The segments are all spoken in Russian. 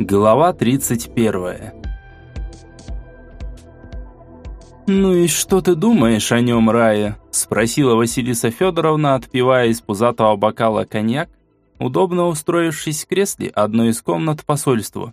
Глава 31 «Ну и что ты думаешь о нем, Рая?» – спросила Василиса Федоровна, отпивая из пузатого бокала коньяк, удобно устроившись в кресле одной из комнат посольства.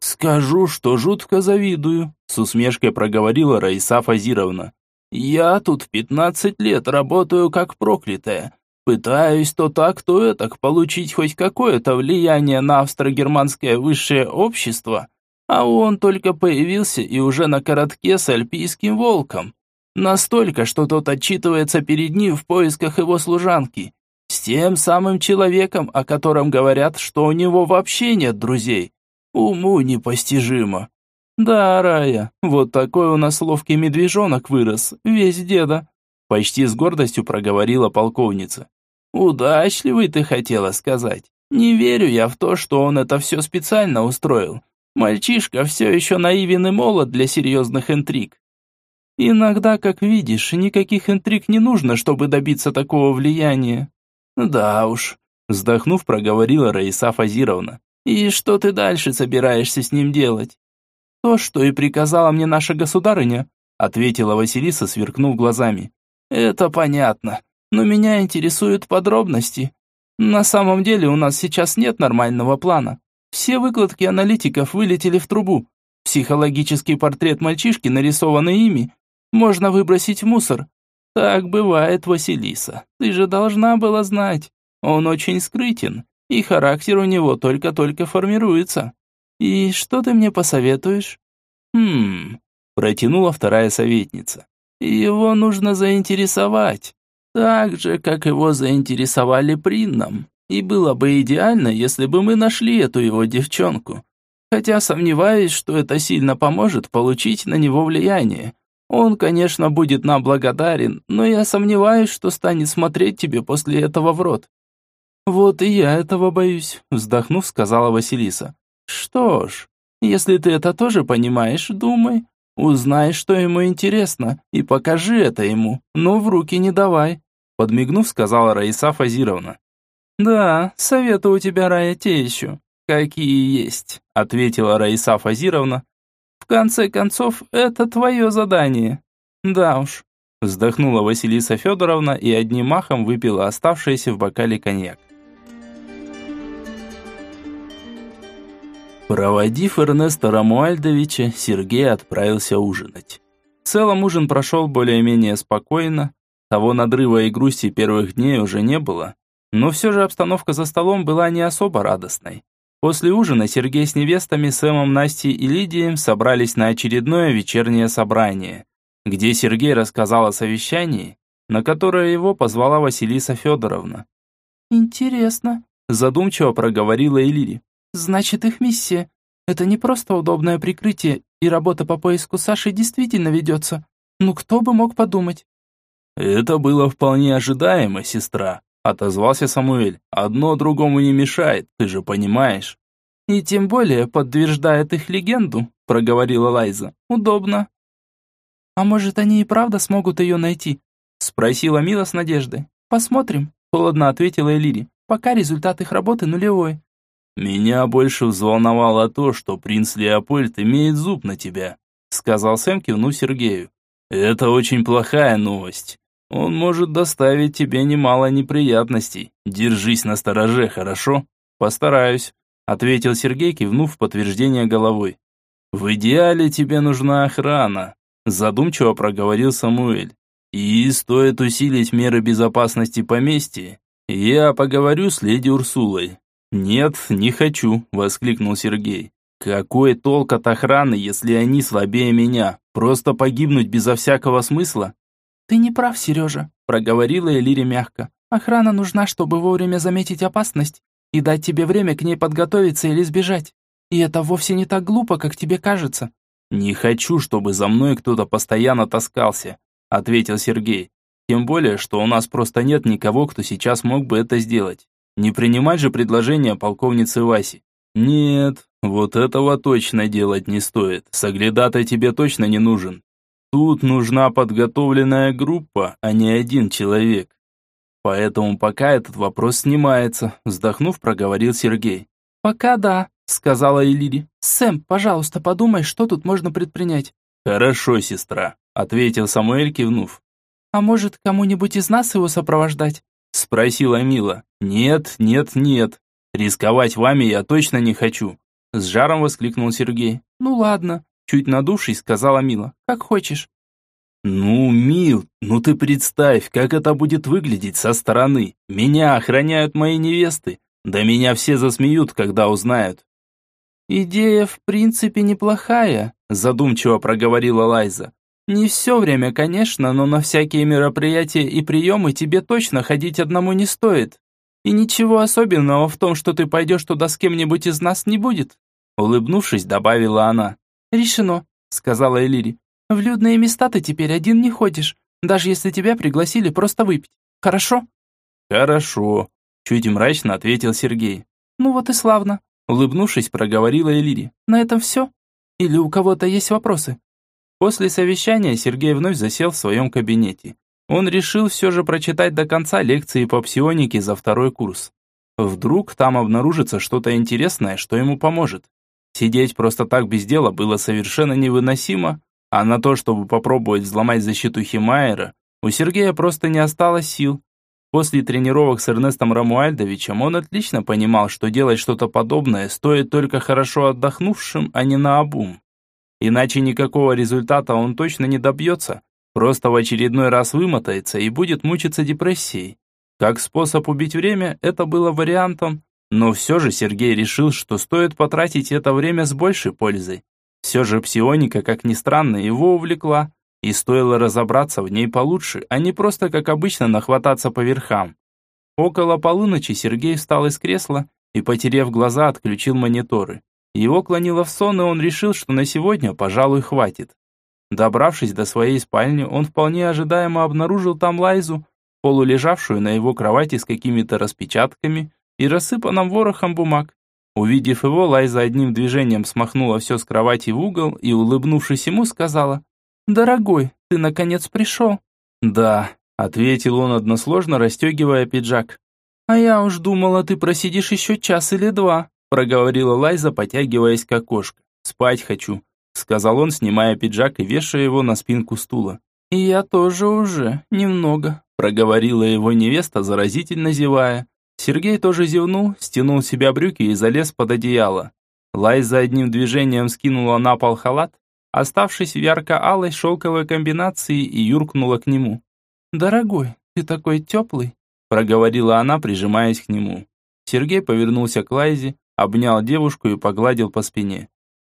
«Скажу, что жутко завидую», – с усмешкой проговорила Раиса Фазировна. «Я тут пятнадцать лет работаю как проклятая, Пытаюсь то так, то этак получить хоть какое-то влияние на австро-германское высшее общество, а он только появился и уже на коротке с альпийским волком. Настолько, что тот отчитывается перед ним в поисках его служанки. С тем самым человеком, о котором говорят, что у него вообще нет друзей. Уму непостижимо. Да, Рая, вот такой у нас ловкий медвежонок вырос, весь деда. Почти с гордостью проговорила полковница. «Удачливый ты хотела сказать. Не верю я в то, что он это все специально устроил. Мальчишка все еще наивен и молод для серьезных интриг. Иногда, как видишь, никаких интриг не нужно, чтобы добиться такого влияния. Да уж, вздохнув, проговорила Раиса Фазировна. И что ты дальше собираешься с ним делать? То, что и приказала мне наша государыня, ответила Василиса, сверкнув глазами. Это понятно, но меня интересуют подробности. На самом деле у нас сейчас нет нормального плана. Все выкладки аналитиков вылетели в трубу. Психологический портрет мальчишки, нарисованный ими, можно выбросить в мусор. Так бывает, Василиса. Ты же должна была знать. Он очень скрытен, и характер у него только-только формируется. И что ты мне посоветуешь? Хм, протянула вторая советница. Его нужно заинтересовать. Так же, как его заинтересовали Принном. И было бы идеально, если бы мы нашли эту его девчонку. Хотя сомневаюсь, что это сильно поможет получить на него влияние. Он, конечно, будет нам благодарен, но я сомневаюсь, что станет смотреть тебе после этого в рот. Вот и я этого боюсь, вздохнув, сказала Василиса. Что ж, если ты это тоже понимаешь, думай. Узнай, что ему интересно, и покажи это ему, но в руки не давай», подмигнув, сказала Раиса Фазировна. «Да, советы у тебя, Рая, те еще. Какие есть», ответила Раиса Фазировна. «В конце концов, это твое задание». «Да уж», вздохнула Василиса Федоровна и одним махом выпила оставшийся в бокале коньяк. Проводив Эрнеста Рамуальдовича, Сергей отправился ужинать. В целом ужин прошел более-менее спокойно, того надрыва и грусти первых дней уже не было, но все же обстановка за столом была не особо радостной. После ужина Сергей с невестами Сэмом, Настей и Лидией собрались на очередное вечернее собрание, где Сергей рассказал о совещании, на которое его позвала Василиса Федоровна. «Интересно», – задумчиво проговорила Элири. Значит, их миссия. Это не просто удобное прикрытие, и работа по поиску Саши действительно ведется. Ну кто бы мог подумать? Это было вполне ожидаемо, сестра, отозвался Самуэль. Одно другому не мешает, ты же понимаешь. И тем более подтверждает их легенду, проговорила Лайза. Удобно. А может, они и правда смогут ее найти? спросила Мила с надеждой. Посмотрим, холодно ответила Элири. Пока результат их работы нулевой. «Меня больше взволновало то, что принц Леопольд имеет зуб на тебя», сказал Сэм, кивнув Сергею. «Это очень плохая новость. Он может доставить тебе немало неприятностей. Держись на стороже, хорошо?» «Постараюсь», ответил Сергей, кивнув в подтверждение головой. «В идеале тебе нужна охрана», задумчиво проговорил Самуэль. «И стоит усилить меры безопасности поместья. Я поговорю с леди Урсулой. «Нет, не хочу», – воскликнул Сергей. «Какой толк от охраны, если они слабее меня? Просто погибнуть безо всякого смысла?» «Ты не прав, Сережа», – проговорила Элири мягко. «Охрана нужна, чтобы вовремя заметить опасность и дать тебе время к ней подготовиться или сбежать. И это вовсе не так глупо, как тебе кажется». «Не хочу, чтобы за мной кто-то постоянно таскался», – ответил Сергей. «Тем более, что у нас просто нет никого, кто сейчас мог бы это сделать. Не принимать же предложение полковницы Васи. Нет, вот этого точно делать не стоит. Соглядатай тебе точно не нужен. Тут нужна подготовленная группа, а не один человек. Поэтому пока этот вопрос снимается, вздохнув, проговорил Сергей. Пока да, сказала Элири. «Сэм, пожалуйста, подумай, что тут можно предпринять». «Хорошо, сестра», — ответил Самуэль, кивнув. «А может, кому-нибудь из нас его сопровождать?» — спросила Мила. «Нет, нет, нет. Рисковать вами я точно не хочу», — с жаром воскликнул Сергей. «Ну ладно», — чуть надувшись, сказала Мила. «Как хочешь». «Ну, Мил, ну ты представь, как это будет выглядеть со стороны. Меня охраняют мои невесты. Да меня все засмеют, когда узнают». «Идея в принципе неплохая», задумчиво проговорила Лайза. «Не все время, конечно, но на всякие мероприятия и приемы тебе точно ходить одному не стоит. И ничего особенного в том, что ты пойдешь туда с кем-нибудь из нас не будет», улыбнувшись, добавила она. «Решено», сказала Элири. «В людные места ты теперь один не ходишь, даже если тебя пригласили просто выпить. Хорошо?» «Хорошо», чуть мрачно ответил Сергей. «Ну вот и славно», улыбнувшись, проговорила Элири. «На этом все?» Или у кого-то есть вопросы?» После совещания Сергей вновь засел в своем кабинете. Он решил все же прочитать до конца лекции по псионике за второй курс. Вдруг там обнаружится что-то интересное, что ему поможет. Сидеть просто так без дела было совершенно невыносимо, а на то, чтобы попробовать взломать защиту Химайера, у Сергея просто не осталось сил. После тренировок с Эрнестом Рамуальдовичем он отлично понимал, что делать что-то подобное стоит только хорошо отдохнувшим, а не наобум. Иначе никакого результата он точно не добьется, просто в очередной раз вымотается и будет мучиться депрессией. Как способ убить время, это было вариантом, но все же Сергей решил, что стоит потратить это время с большей пользой. Все же псионика, как ни странно, его увлекла. И стоило разобраться в ней получше, а не просто, как обычно, нахвататься по верхам. Около полуночи Сергей встал из кресла и, потерев глаза, отключил мониторы. Его клонило в сон, и он решил, что на сегодня, пожалуй, хватит. Добравшись до своей спальни, он вполне ожидаемо обнаружил там Лайзу, полулежавшую на его кровати с какими-то распечатками и рассыпанным ворохом бумаг. Увидев его, Лайза одним движением смахнула все с кровати в угол и, улыбнувшись ему, сказала «Дорогой, ты наконец пришел?» «Да», — ответил он односложно, расстегивая пиджак. «А я уж думала, ты просидишь еще час или два», проговорила Лайза, потягиваясь к окошку. «Спать хочу», — сказал он, снимая пиджак и вешая его на спинку стула. «И я тоже уже, немного», — проговорила его невеста, заразительно зевая. Сергей тоже зевнул, стянул себя брюки и залез под одеяло. Лайза одним движением скинула на пол халат, оставшись в ярко-алой шелковой комбинации, и юркнула к нему. «Дорогой, ты такой теплый», проговорила она, прижимаясь к нему. Сергей повернулся к Лайзе, обнял девушку и погладил по спине.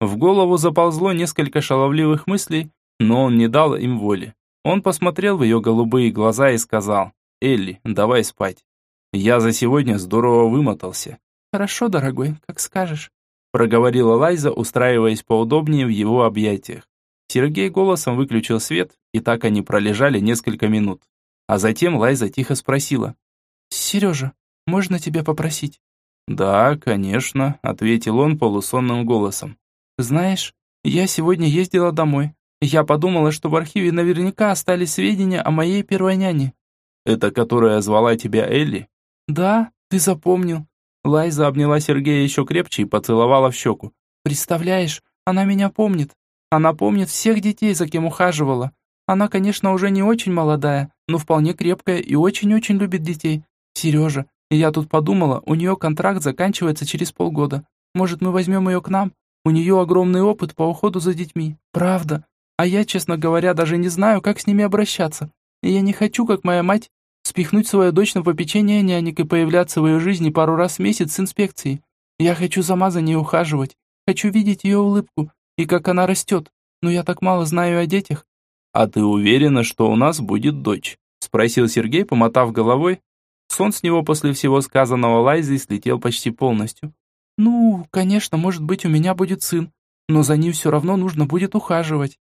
В голову заползло несколько шаловливых мыслей, но он не дал им воли. Он посмотрел в ее голубые глаза и сказал, «Элли, давай спать. Я за сегодня здорово вымотался». «Хорошо, дорогой, как скажешь» проговорила Лайза, устраиваясь поудобнее в его объятиях. Сергей голосом выключил свет, и так они пролежали несколько минут. А затем Лайза тихо спросила. «Сережа, можно тебя попросить?» «Да, конечно», — ответил он полусонным голосом. «Знаешь, я сегодня ездила домой. Я подумала, что в архиве наверняка остались сведения о моей первой няне». «Это которая звала тебя Элли?» «Да, ты запомнил. Лайза обняла Сергея еще крепче и поцеловала в щеку. «Представляешь, она меня помнит. Она помнит всех детей, за кем ухаживала. Она, конечно, уже не очень молодая, но вполне крепкая и очень-очень любит детей. Сережа, я тут подумала, у нее контракт заканчивается через полгода. Может, мы возьмем ее к нам? У нее огромный опыт по уходу за детьми. Правда. А я, честно говоря, даже не знаю, как с ними обращаться. И я не хочу, как моя мать, Спихнуть свою дочь на попечение нянек и появляться в ее жизни пару раз в месяц с инспекцией. Я хочу сама за ней ухаживать. Хочу видеть ее улыбку и как она растет. Но я так мало знаю о детях. «А ты уверена, что у нас будет дочь?» Спросил Сергей, помотав головой. Сон с него после всего сказанного Лайзой слетел почти полностью. «Ну, конечно, может быть, у меня будет сын, но за ним все равно нужно будет ухаживать».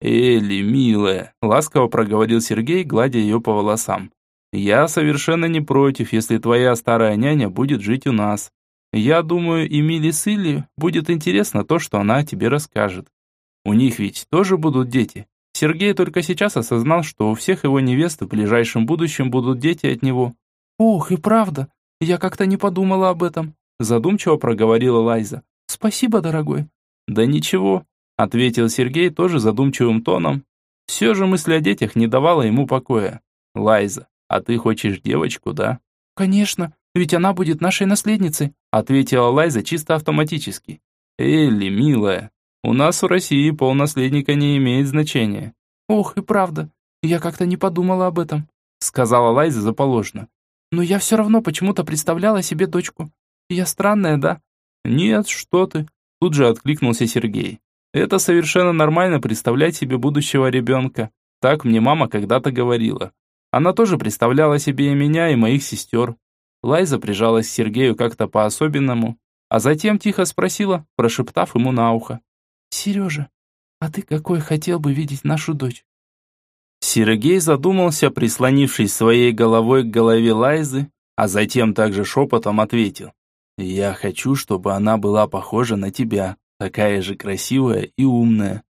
«Элли, милая», — ласково проговорил Сергей, гладя ее по волосам. Я совершенно не против, если твоя старая няня будет жить у нас. Я думаю, Эмили Силли будет интересно то, что она тебе расскажет. У них ведь тоже будут дети. Сергей только сейчас осознал, что у всех его невест в ближайшем будущем будут дети от него. «Ох, и правда, я как-то не подумала об этом», задумчиво проговорила Лайза. Спасибо, дорогой. Да ничего, ответил Сергей тоже задумчивым тоном. Все же мысль о детях не давала ему покоя. Лайза, а ты хочешь девочку, да? Конечно, ведь она будет нашей наследницей, ответила Лайза чисто автоматически. Элли, милая, у нас в России пол наследника не имеет значения. Ох, и правда, я как-то не подумала об этом, сказала Лайза заположно. Но я все равно почему-то представляла себе дочку. Я странная, да? Нет, что ты. Тут же откликнулся Сергей. Это совершенно нормально представлять себе будущего ребенка. Так мне мама когда-то говорила. Она тоже представляла себе и меня, и моих сестер. Лайза прижалась к Сергею как-то по-особенному, а затем тихо спросила, прошептав ему на ухо. «Сережа, а ты какой хотел бы видеть нашу дочь?» Сергей задумался, прислонившись своей головой к голове Лайзы, а затем также шепотом ответил. «Я хочу, чтобы она была похожа на тебя, такая же красивая и умная».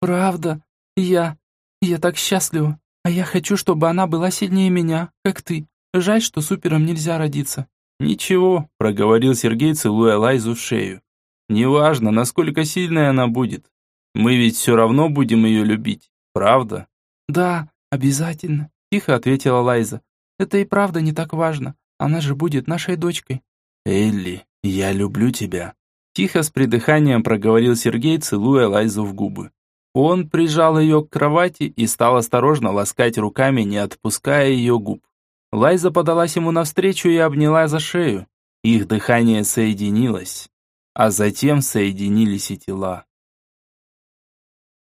«Правда? Я... я так счастлива. А я хочу, чтобы она была сильнее меня, как ты. Жаль, что супером нельзя родиться». «Ничего», — проговорил Сергей, целуя Лайзу в шею. «Неважно, насколько сильная она будет. Мы ведь все равно будем ее любить, правда?» «Да, обязательно», — тихо ответила Лайза. «Это и правда не так важно. Она же будет нашей дочкой». «Элли, я люблю тебя», — тихо с придыханием проговорил Сергей, целуя Лайзу в губы. Он прижал ее к кровати и стал осторожно ласкать руками, не отпуская ее губ. Лайза подалась ему навстречу и обняла за шею. Их дыхание соединилось, а затем соединились и тела.